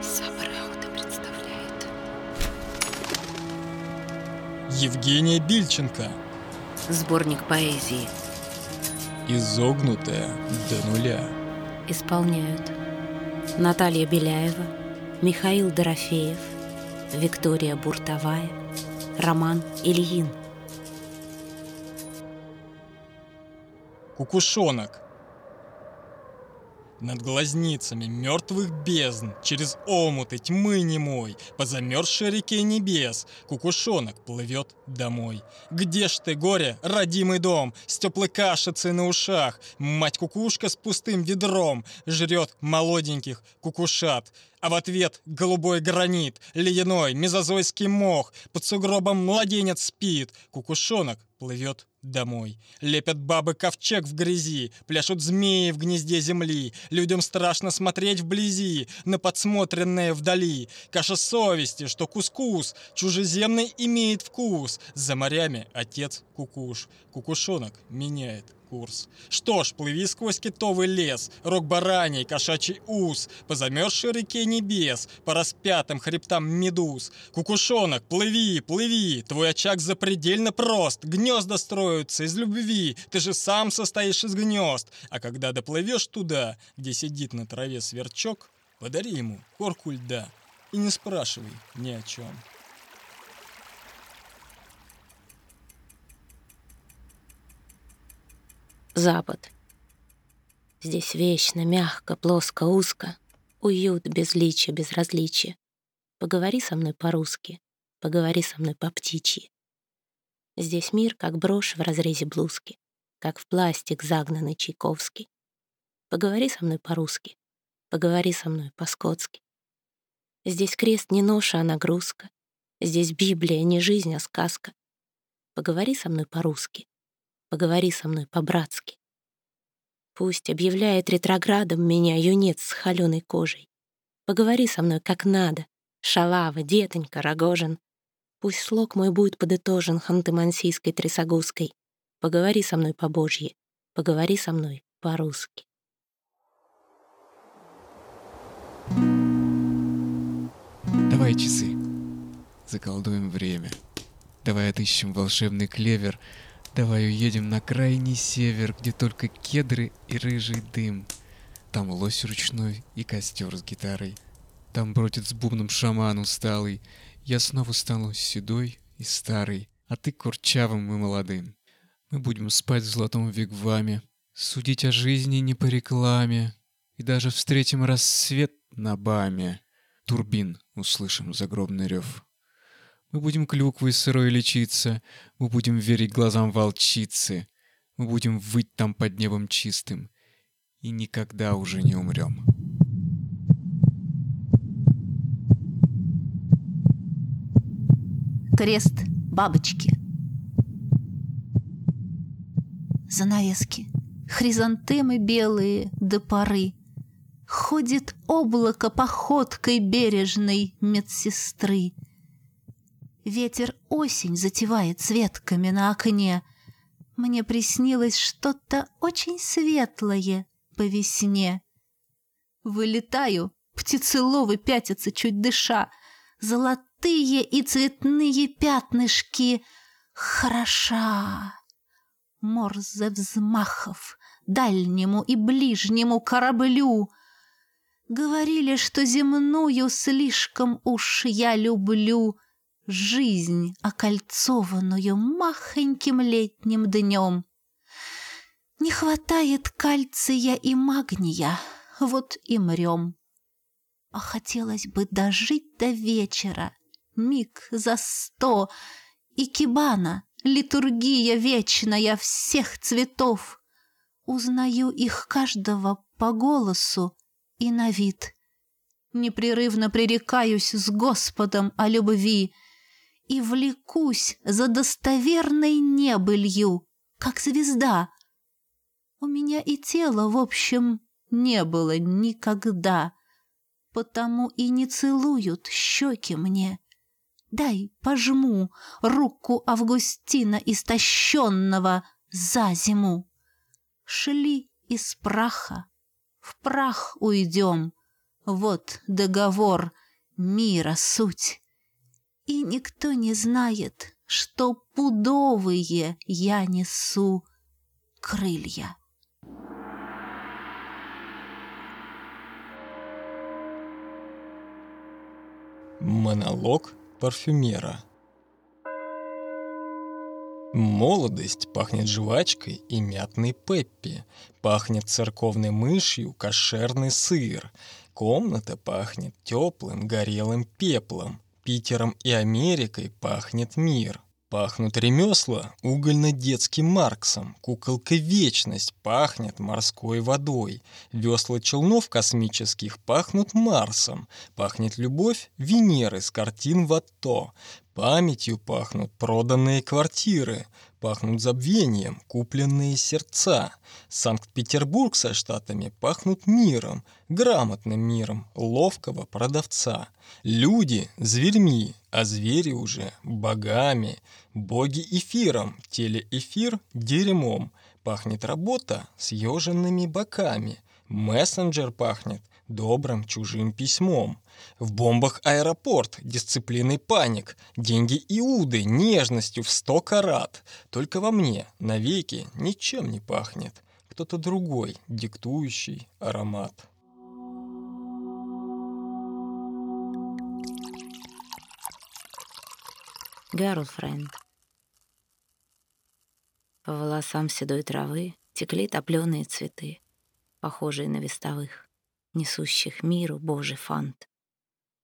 Сабрауда представляет. Евгения Бильченко. Сборник поэзии. Изогнутая до нуля. Исполняют Наталья Беляева, Михаил Дорофеев, Виктория Буртовая, Роман Ильин. Кукушонок. Над глазницами мертвых бездн, Через омуты тьмы немой, По замерзшей реке небес Кукушонок плывет домой. Где ж ты, горе, родимый дом, С теплой кашицей на ушах? Мать-кукушка с пустым ведром Жрет молоденьких кукушат. А в ответ голубой гранит, ледяной мезозойский мох, Под сугробом младенец спит, Кукушонок плывет домой. Лепят бабы ковчег в грязи, пляшут змеи в гнезде земли. Людям страшно смотреть вблизи на подсмотренное вдали. Каша совести, что кускус чужеземный имеет вкус. За морями отец кукуш. Кукушонок меняет курс. Что ж, плыви сквозь китовый лес, рог бараний, кошачий ус, по замерзшей реке небес, по распятым хребтам медуз. Кукушонок, плыви, плыви, твой очаг запредельно прост, гнезда строятся из любви, ты же сам состоишь из гнезд. А когда доплывешь туда, где сидит на траве сверчок, подари ему корку льда и не спрашивай ни о чем. Запад. Здесь вечно, мягко, плоско, узко. Уют, безличие, безразличие. Поговори со мной по-русски, поговори со мной по-птичьи. Здесь мир, как брошь в разрезе блузки, как в пластик загнанный Чайковский. Поговори со мной по-русски, поговори со мной по-скотски. Здесь крест не ноша, а нагрузка. Здесь Библия не жизнь, а сказка. Поговори со мной по-русски, Поговори со мной по-братски. Пусть объявляет ретроградом меня юнец с холеной кожей. Поговори со мной как надо. Шалава, детонька, Рогожин. Пусть слог мой будет подытожен ханты-мансийской трясогузкой. Поговори со мной по-божье. Поговори со мной по-русски. Давай часы. Заколдуем время. Давай отыщем волшебный клевер — Давай уедем на крайний север, где только кедры и рыжий дым. Там лось ручной и костер с гитарой. Там бродит с бубном шаман усталый. Я снова стану седой и старый, а ты курчавым и молодым. Мы будем спать в золотом вигваме, судить о жизни не по рекламе, и даже встретим рассвет на баме. Турбин услышим загробный рев. Мы будем клюквой сырой лечиться, мы будем верить глазам волчицы, мы будем выть там под небом чистым и никогда уже не умрем. Крест бабочки. Занавески, хризантемы белые до поры. Ходит облако походкой бережной медсестры — Ветер осень затевает цветками на окне. Мне приснилось что-то очень светлое по весне. Вылетаю, птицеловы пятятся, чуть дыша. Золотые и цветные пятнышки. Хороша. Морзе взмахов дальнему и ближнему кораблю. Говорили, что земную слишком уж я люблю — жизнь, окольцованную махоньким летним днем. Не хватает кальция и магния, вот и мрем. А хотелось бы дожить до вечера, миг за сто, и кибана, литургия вечная всех цветов. Узнаю их каждого по голосу и на вид. Непрерывно пререкаюсь с Господом о любви — и влекусь за достоверной небылью, как звезда. У меня и тела, в общем, не было никогда, потому и не целуют щеки мне. Дай пожму руку Августина истощенного за зиму. Шли из праха, в прах уйдем, Вот договор мира суть. И никто не знает, что пудовые я несу крылья. Монолог парфюмера Молодость пахнет жвачкой и мятной пеппи. Пахнет церковной мышью кошерный сыр. Комната пахнет теплым горелым пеплом. Питером и Америкой пахнет мир. Пахнут ремесла угольно-детским Марксом, куколка вечность пахнет морской водой, весла челнов космических пахнут Марсом, пахнет любовь Венеры с картин Ватто, Памятью пахнут проданные квартиры, пахнут забвением купленные сердца. Санкт-Петербург со штатами пахнут миром, грамотным миром ловкого продавца. Люди — зверьми, а звери уже — богами. Боги — эфиром, телеэфир — дерьмом. Пахнет работа с еженными боками. Мессенджер пахнет добрым чужим письмом. В бомбах аэропорт, дисциплиной паник, деньги Иуды, нежностью в сто карат. Только во мне навеки ничем не пахнет. Кто-то другой, диктующий аромат. Girlfriend. По волосам седой травы текли топленые цветы, похожие на вестовых несущих миру Божий фант.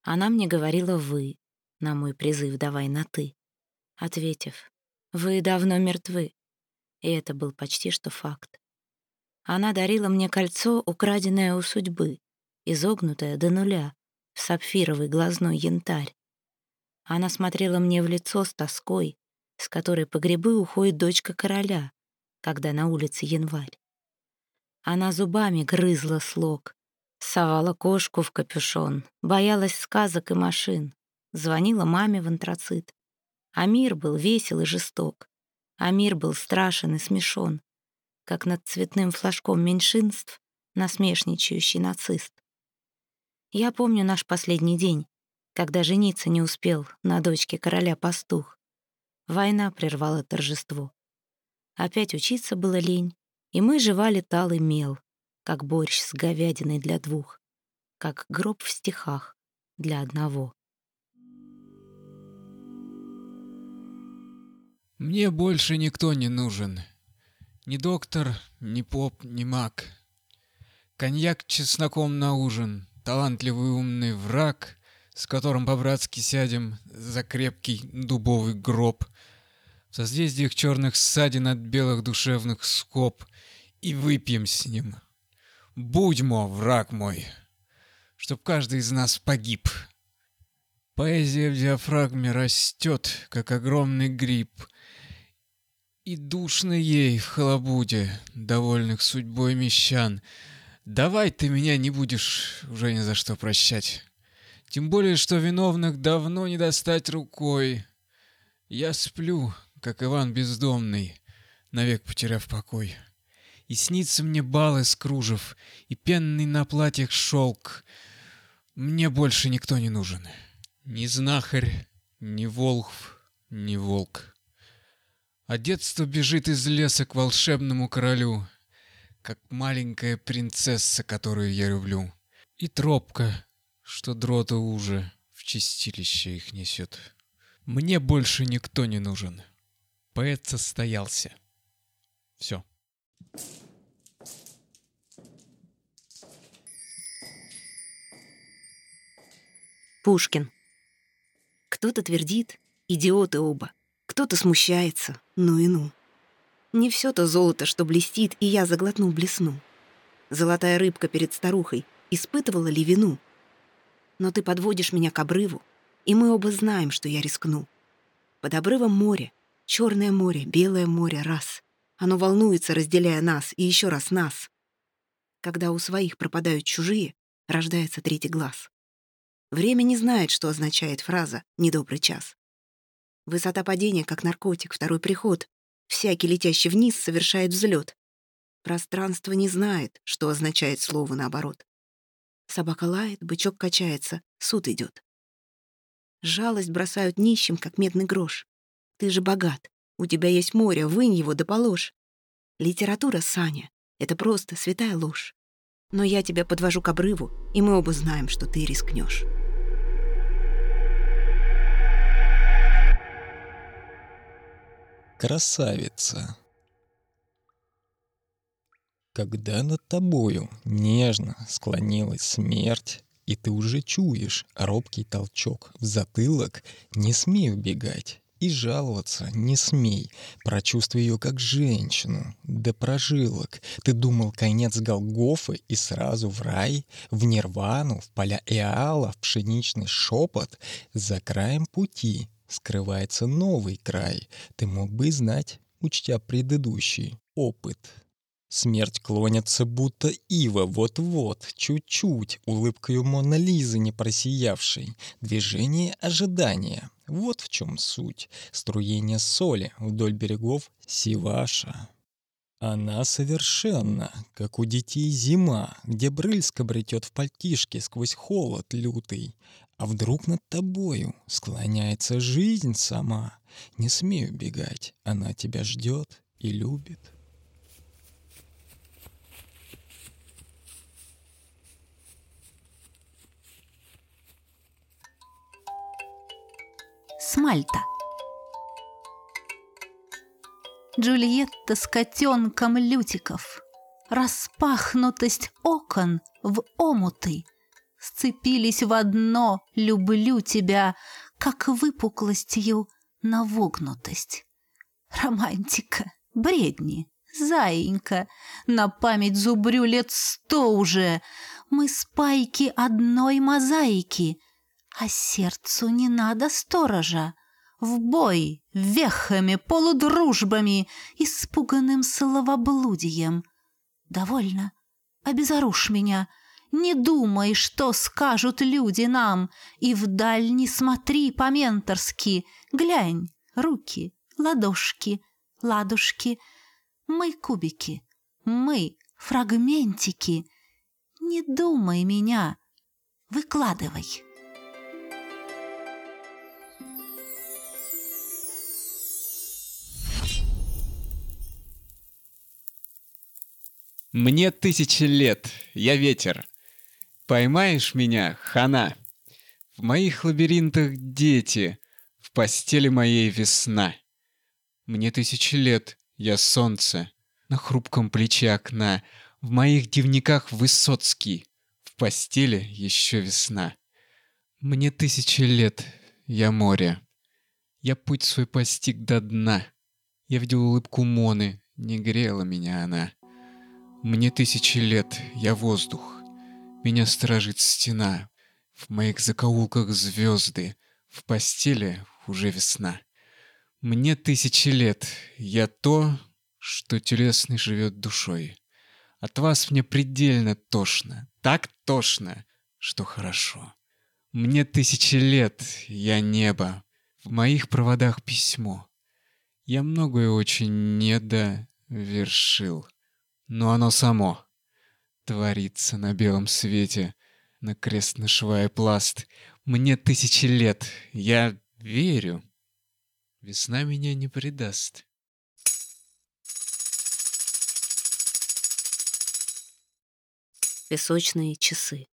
Она мне говорила «вы» на мой призыв «давай на ты», ответив «вы давно мертвы». И это был почти что факт. Она дарила мне кольцо, украденное у судьбы, изогнутое до нуля, в сапфировый глазной янтарь. Она смотрела мне в лицо с тоской, с которой по грибы уходит дочка короля, когда на улице январь. Она зубами грызла слог, Совала кошку в капюшон, боялась сказок и машин, звонила маме в антрацит. А мир был весел и жесток, а мир был страшен и смешон, как над цветным флажком меньшинств насмешничающий нацист. Я помню наш последний день, когда жениться не успел на дочке короля пастух. Война прервала торжество. Опять учиться было лень, и мы жевали талый мел, как борщ с говядиной для двух, как гроб в стихах для одного. Мне больше никто не нужен. Ни доктор, ни поп, ни маг. Коньяк чесноком на ужин, талантливый умный враг, с которым по-братски сядем за крепкий дубовый гроб. В созвездиях черных ссадин от белых душевных скоб и выпьем с ним Будьмо, враг мой, чтоб каждый из нас погиб. Поэзия в диафрагме растет, как огромный гриб, И душно ей в халабуде, довольных судьбой мещан. Давай ты меня не будешь уже ни за что прощать. Тем более, что виновных давно не достать рукой. Я сплю, как Иван Бездомный, навек потеряв покой. И снится мне бал из кружев, и пенный на платьях шелк. Мне больше никто не нужен. Ни знахарь, ни волхв, ни волк. А детство бежит из леса к волшебному королю, как маленькая принцесса, которую я люблю. И тропка, что дрота уже в чистилище их несет. Мне больше никто не нужен. Поэт состоялся. Все. Пушкин. Кто-то твердит, идиоты оба. Кто-то смущается, ну и ну. Не все то золото, что блестит, и я заглотну блесну. Золотая рыбка перед старухой испытывала ли вину? Но ты подводишь меня к обрыву, и мы оба знаем, что я рискну. Под обрывом море, черное море, белое море, раз. Оно волнуется, разделяя нас, и еще раз нас. Когда у своих пропадают чужие, рождается третий глаз. Время не знает, что означает фраза «недобрый час». Высота падения, как наркотик, второй приход. Всякий, летящий вниз, совершает взлет. Пространство не знает, что означает слово наоборот. Собака лает, бычок качается, суд идет. Жалость бросают нищим, как медный грош. Ты же богат, у тебя есть море, вынь его да положь. Литература, Саня, это просто святая ложь. Но я тебя подвожу к обрыву, и мы оба знаем, что ты рискнешь. Красавица. Когда над тобою нежно склонилась смерть, и ты уже чуешь робкий толчок в затылок, не смей убегать и жаловаться не смей. Прочувствуй ее как женщину, до прожилок. Ты думал конец Голгофы и сразу в рай, в нирвану, в поля Иала, в пшеничный шепот. За краем пути скрывается новый край. Ты мог бы знать, учтя предыдущий опыт. Смерть клонится, будто ива, вот-вот, чуть-чуть, улыбкою Мона Лизы не просиявшей. Движение ожидания. Вот в чем суть. Струение соли вдоль берегов Сиваша. Она совершенно, как у детей зима, где брыльска бретет в пальтишке сквозь холод лютый. А вдруг над тобою склоняется жизнь сама? Не смей убегать, она тебя ждет и любит. Смальта. Джульетта с котенком Лютиков. Распахнутость окон в омуты. Сцепились в одно «люблю тебя», как выпуклостью на вогнутость. Романтика, бредни, заинька, на память зубрю лет сто уже. Мы спайки одной мозаики — а сердцу не надо сторожа. В бой, вехами, полудружбами, испуганным словоблудием. Довольно, обезоружь меня, не думай, что скажут люди нам, и вдаль не смотри по-менторски, глянь, руки, ладошки, ладушки, мы кубики, мы фрагментики. Не думай меня, выкладывай. Мне тысячи лет, я ветер. Поймаешь меня, хана. В моих лабиринтах дети, в постели моей весна. Мне тысячи лет, я солнце, на хрупком плече окна. В моих дневниках Высоцкий, в постели еще весна. Мне тысячи лет, я море. Я путь свой постиг до дна. Я видел улыбку Моны, не грела меня она. Мне тысячи лет, я воздух. Меня сторожит стена. В моих закоулках звезды. В постели уже весна. Мне тысячи лет, я то, что телесный живет душой. От вас мне предельно тошно, так тошно, что хорошо. Мне тысячи лет, я небо, в моих проводах письмо. Я многое очень недовершил но оно само творится на белом свете, на крест нашивая пласт. Мне тысячи лет, я верю. Весна меня не предаст. Песочные часы.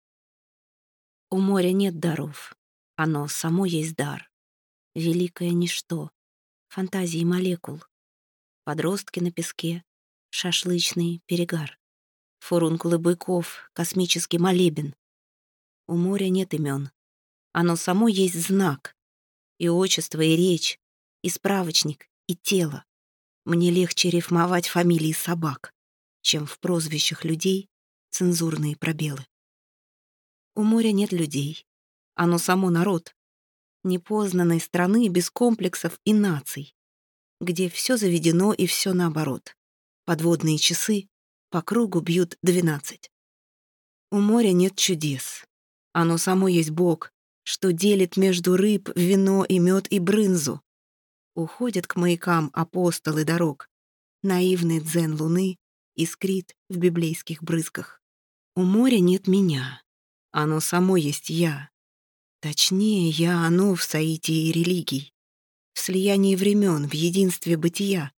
У моря нет даров, оно само есть дар. Великое ничто, фантазии молекул. Подростки на песке, шашлычный перегар. Фурункулы быков, космический молебен. У моря нет имен. Оно само есть знак. И отчество, и речь, и справочник, и тело. Мне легче рифмовать фамилии собак, чем в прозвищах людей цензурные пробелы. У моря нет людей. Оно само народ. Непознанной страны без комплексов и наций, где все заведено и все наоборот. Подводные часы по кругу бьют двенадцать. У моря нет чудес. Оно само есть Бог, что делит между рыб вино и мед и брынзу. Уходят к маякам апостолы дорог. Наивный дзен луны искрит в библейских брызгах. У моря нет меня. Оно само есть я. Точнее, я оно в соитии религий. В слиянии времен, в единстве бытия,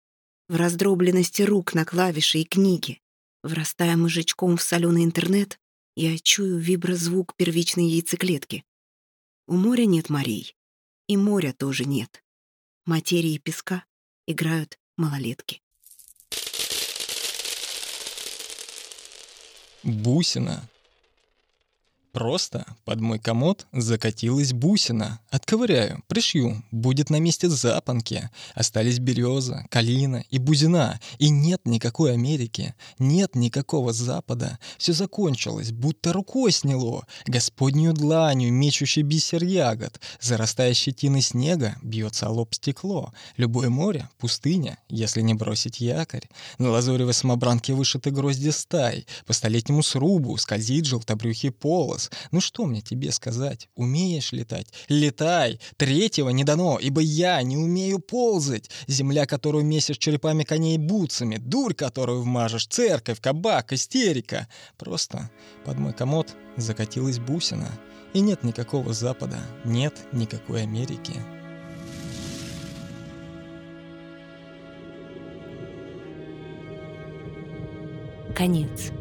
в раздробленности рук на клавиши и книги. Врастая мужичком в соленый интернет, я чую виброзвук первичной яйцеклетки. У моря нет морей, и моря тоже нет. Материи песка играют малолетки. Бусина. Просто под мой комод закатилась бусина. Отковыряю, пришью, будет на месте запонки. Остались береза, калина и бузина. И нет никакой Америки, нет никакого Запада. Все закончилось, будто рукой сняло. Господнюю дланью, мечущий бисер ягод. Зарастая щетиной снега, бьется лоб стекло. Любое море — пустыня, если не бросить якорь. На лазуревой самобранке вышиты грозди стай. По столетнему срубу скользит желтобрюхий полос. Ну что мне тебе сказать? Умеешь летать? Летай! Третьего не дано, ибо я не умею ползать. Земля, которую месишь черепами коней и бутсами. Дурь, которую вмажешь. Церковь, кабак, истерика. Просто под мой комод закатилась бусина. И нет никакого Запада, нет никакой Америки. Конец.